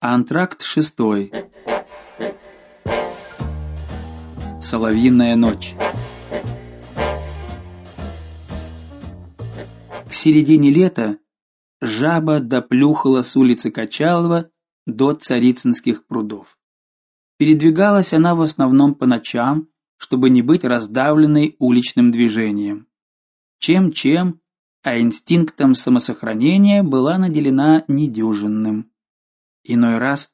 Антракт шестой. Соловьиная ночь. К середине лета жаба доплюхала с улицы Качалова до Царицынских прудов. Передвигалась она в основном по ночам, чтобы не быть раздавленной уличным движением. Чем-чем, а инстинктом самосохранения была наделена недюжинным. Иной раз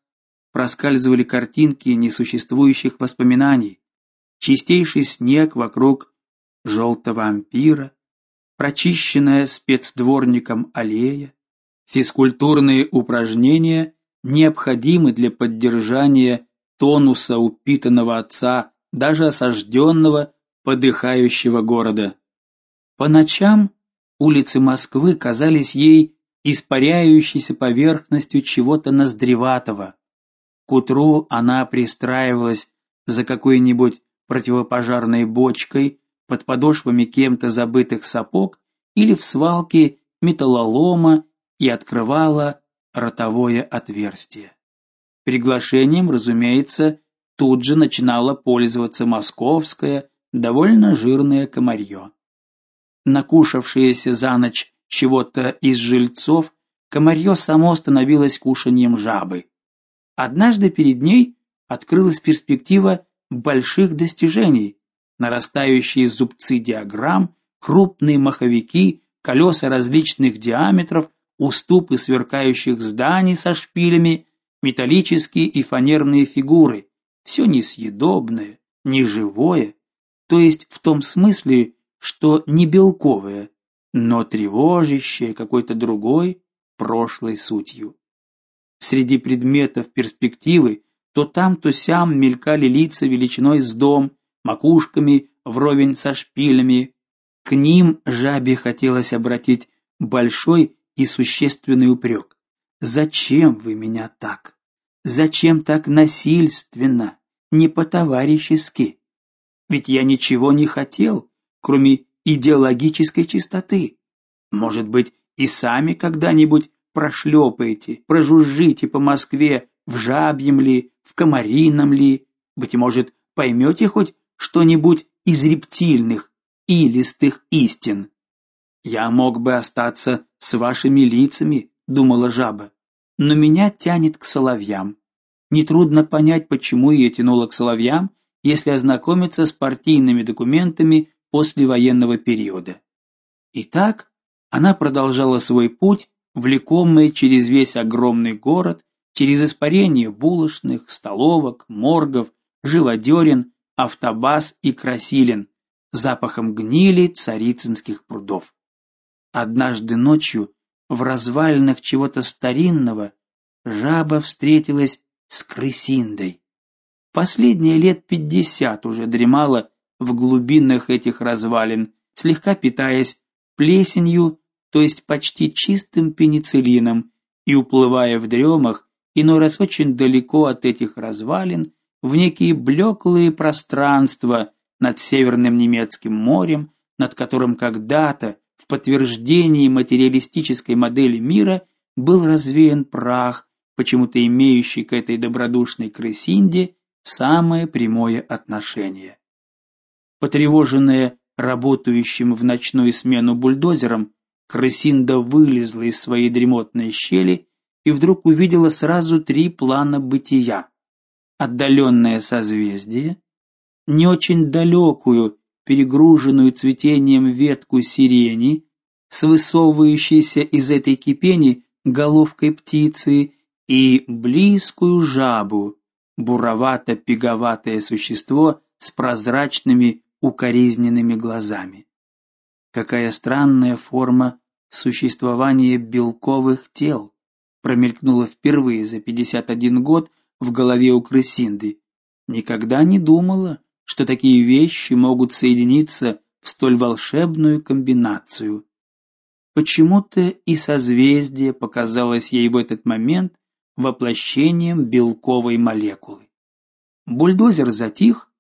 проскальзывали картинки несуществующих воспоминаний, чистейший снег вокруг желтого ампира, прочищенная спецдворником аллея, физкультурные упражнения необходимы для поддержания тонуса упитанного отца, даже осажденного, подыхающего города. По ночам улицы Москвы казались ей испаряющейся поверхностью чего-то ноздреватого. К утру она пристраивалась за какой-нибудь противопожарной бочкой под подошвами кем-то забытых сапог или в свалке металлолома и открывала ротовое отверстие. Приглашением, разумеется, тут же начинала пользоваться московское, довольно жирное комарье. Накушавшееся за ночь чего-то из жильцов, комарье само становилось кушаньем жабы. Однажды перед ней открылась перспектива больших достижений, нарастающие зубцы диаграмм, крупные маховики, колеса различных диаметров, уступы сверкающих зданий со шпилями, металлические и фанерные фигуры, все несъедобное, неживое, то есть в том смысле, что не белковое, но тревожащее какой-то другой прошлой сутью. Среди предметов перспективы то там, то сям мелькали лица величиной с дом, макушками вровень со шпилями. К ним жабе хотелось обратить большой и существенный упрек. Зачем вы меня так? Зачем так насильственно, не по-товарищески? Ведь я ничего не хотел, кроме идеологической чистоты. Может быть, и сами когда-нибудь прошлепаете, прожужжите по Москве в жабьем ли, в комарином ли, быть может, поймете хоть что-нибудь из рептильных и листых истин. Я мог бы остаться с вашими лицами, думала жаба, но меня тянет к соловьям. Нетрудно понять, почему ее тянуло к соловьям, если ознакомиться с партийными документами послевоенного периода. Итак, она продолжала свой путь, влекомая через весь огромный город, через испарение булочных, столовок, моргов, живодерен, автобаз и красилен, запахом гнили царицынских прудов. Однажды ночью в развалинах чего-то старинного жаба встретилась с крысиндой. Последние лет пятьдесят уже дремала в глубинах этих развалин, слегка питаясь плесенью, то есть почти чистым пенициллином, и уплывая в дремах, иной раз очень далеко от этих развалин, в некие блеклые пространства над северным немецким морем, над которым когда-то в подтверждении материалистической модели мира был развеян прах, почему-то имеющий к этой добродушной крысинде самое прямое отношение. Потревоженная работающим в ночную смену бульдозером, крысинда вылезла из своей дремотной щели и вдруг увидела сразу три плана бытия: отдаленное созвездие, не очень далекую, перегруженную цветением ветку сирени с высовывающейся из этой кипени головкой птицы и близкую жабу, буровато-пиговатое существо с прозрачными укоризненными глазами. Какая странная форма существования белковых тел промелькнула впервые за 51 год в голове у Крысинды. Никогда не думала, что такие вещи могут соединиться в столь волшебную комбинацию. Почему-то и созвездие показалось ей в этот момент воплощением белковой молекулы. Бульдозер затих,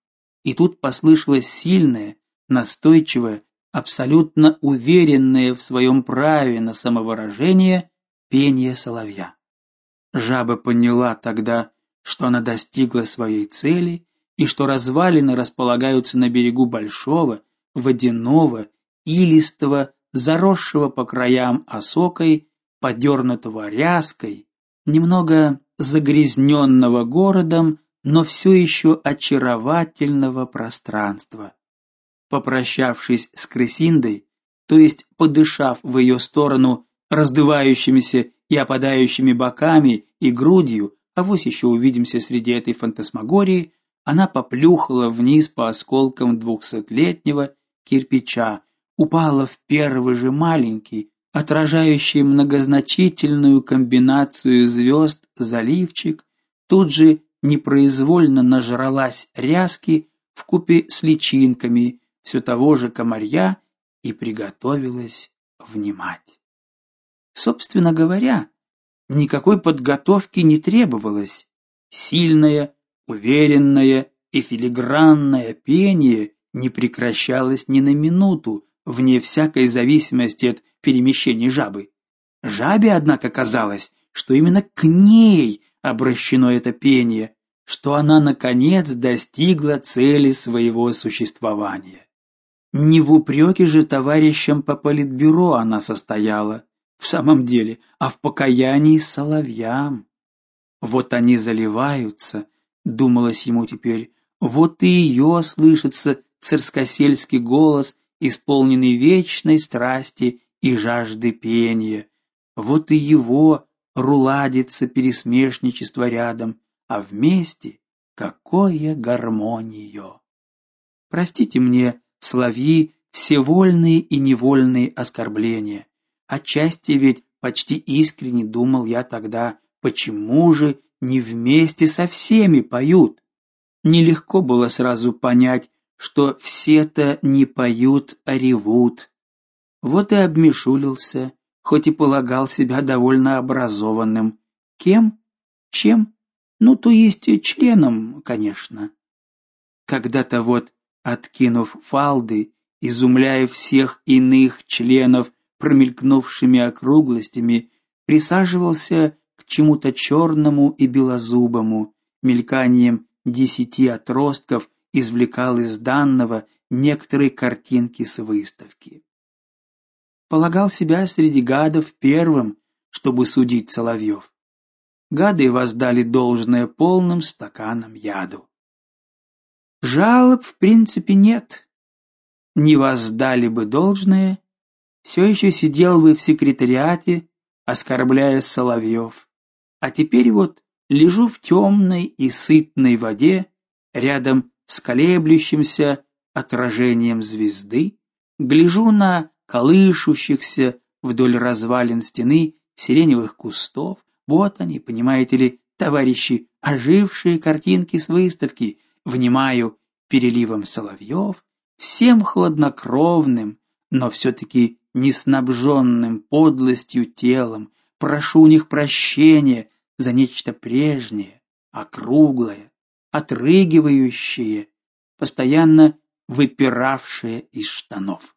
и тут послышалось сильное, настойчивое, абсолютно уверенное в своем праве на самовыражение пение соловья. Жаба поняла тогда, что она достигла своей цели и что развалины располагаются на берегу большого, водяного, илистого, заросшего по краям осокой, подернутого ряской, немного загрязненного городом, но все еще очаровательного пространства. Попрощавшись с Крысиндой, то есть подышав в ее сторону раздувающимися и опадающими боками и грудью, а вот еще увидимся среди этой фантасмагории, она поплюхала вниз по осколкам двухсотлетнего кирпича, упала в первый же маленький, отражающий многозначительную комбинацию звезд заливчик, тут же непроизвольно нажралась ряски в купе с личинками все того же комарья и приготовилась внимать. Собственно говоря, никакой подготовки не требовалось. Сильное, уверенное и филигранное пение не прекращалось ни на минуту, вне всякой зависимости от перемещений жабы. Жабе, однако, казалось, что именно к ней обращено это пение, что она наконец достигла цели своего существования. Не в упреке же товарищам по политбюро она состояла, в самом деле, а в покаянии соловьям. Вот они заливаются, думалось ему теперь. Вот и ее слышится царскосельский голос, исполненный вечной страсти и жажды пения. Вот и его руладится пересмешничество рядом, а вместе какое гармонию. Простите мне, слови, все вольные и невольные оскорбления. Отчасти ведь почти искренне думал я тогда, почему же не вместе со всеми поют? Нелегко было сразу понять, что все-то не поют, а ревут. Вот и обмешулился, хоть и полагал себя довольно образованным. Кем? Чем? Ну, то есть членом, конечно. Когда-то вот, откинув фалды, изумляя всех иных членов промелькнувшими округлостями, присаживался к чему-то черному и белозубому, мельканием десяти отростков извлекал из данного некоторые картинки с выставки. Полагал себя среди гадов первым, чтобы судить Соловьев. Гады воздали должное полным стаканам яду. Жалоб в принципе нет. Не воздали бы должное, все еще сидел бы в секретариате, оскорбляя Соловьев. А теперь вот лежу в темной и сытной воде рядом с колеблющимся отражением звезды, гляжу на колышущихся вдоль развалин стены сиреневых кустов. Вот они, понимаете ли, товарищи, ожившие картинки с выставки. Внимаю переливом соловьев, всем хладнокровным, но все таки не снабженным подлостью телом. Прошу у них прощения за нечто прежнее, округлое, отрыгивающее, постоянно выпиравшее из штанов.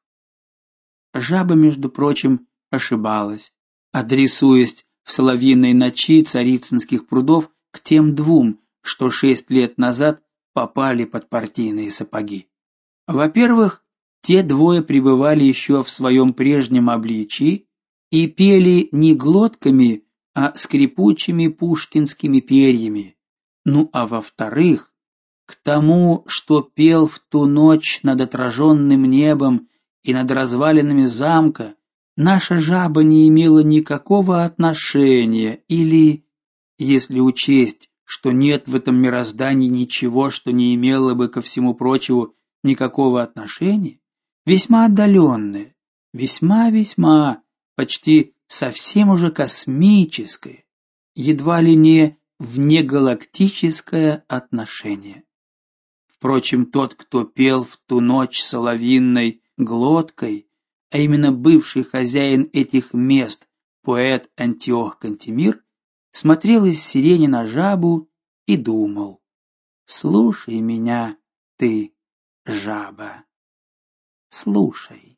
Жаба, между прочим, ошибалась, адресуясь в соловьиной ночи царицынских прудов к тем двум, что шесть лет назад попали под партийные сапоги. Во-первых, те двое пребывали еще в своем прежнем обличии и пели не глотками, а скрипучими пушкинскими перьями. Ну а во-вторых, к тому, что пел в ту ночь над отраженным небом и над развалинами замка, наша жаба не имела никакого отношения или, если учесть, что нет в этом мироздании ничего, что не имело бы ко всему прочему никакого отношения, весьма отдаленное, весьма-весьма, почти совсем уже космическое, едва ли не внегалактическое отношение. Впрочем, тот, кто пел в ту ночь соловинной глоткой, а именно бывший хозяин этих мест, поэт Антиох Кантемир, смотрел из сирени на жабу и думал: "Слушай меня, ты жаба" слушай.